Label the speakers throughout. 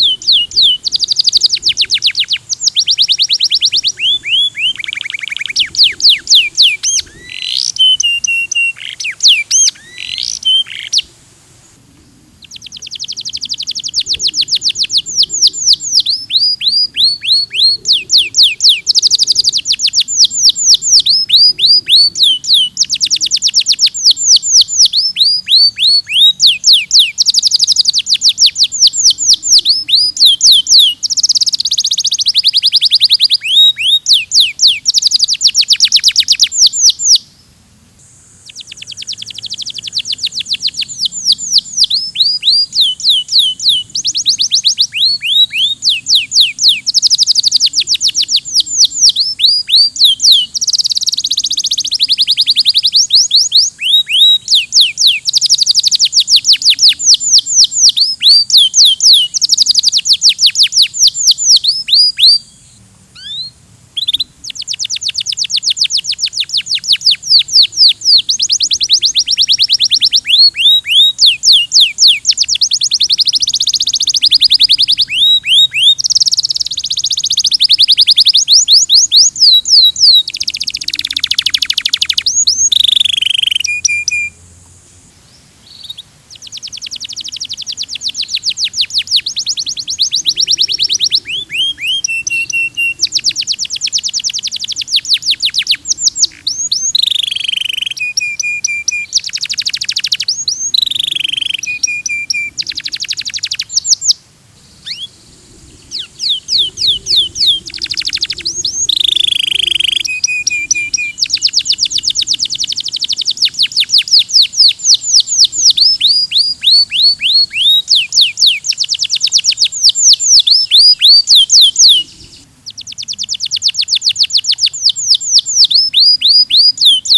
Speaker 1: you Thank you.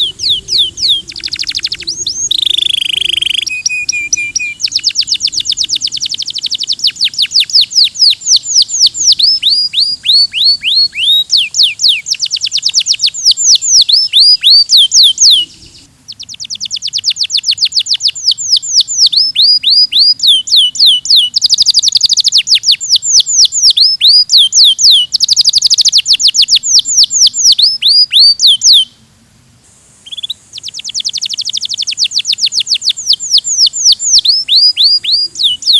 Speaker 1: うん。Thank you.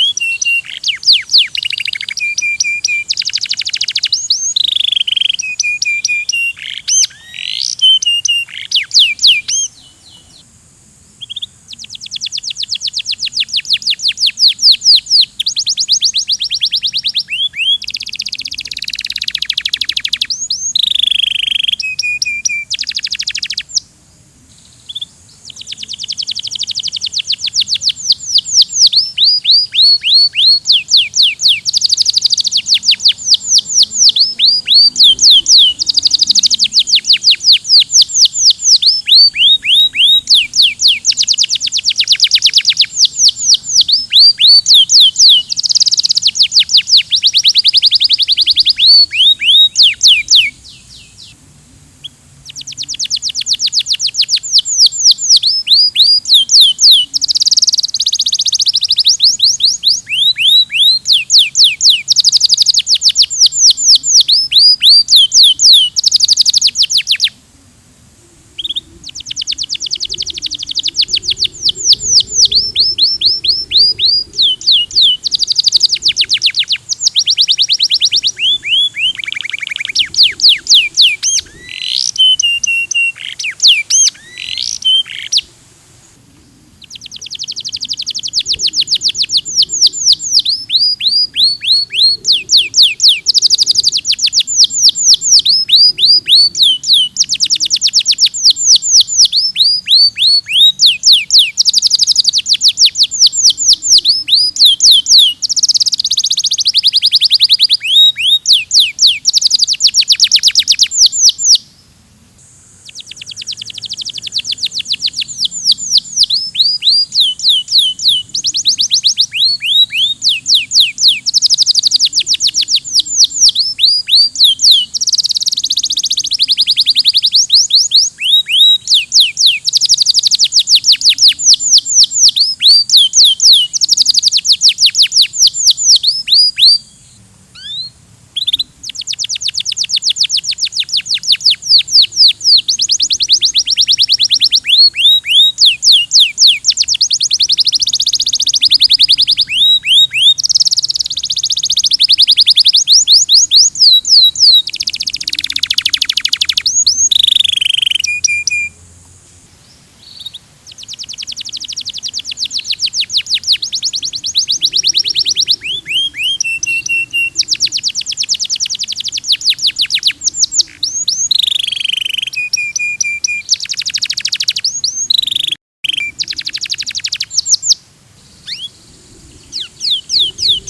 Speaker 1: you